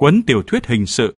cuốn tiểu thuyết hình sự.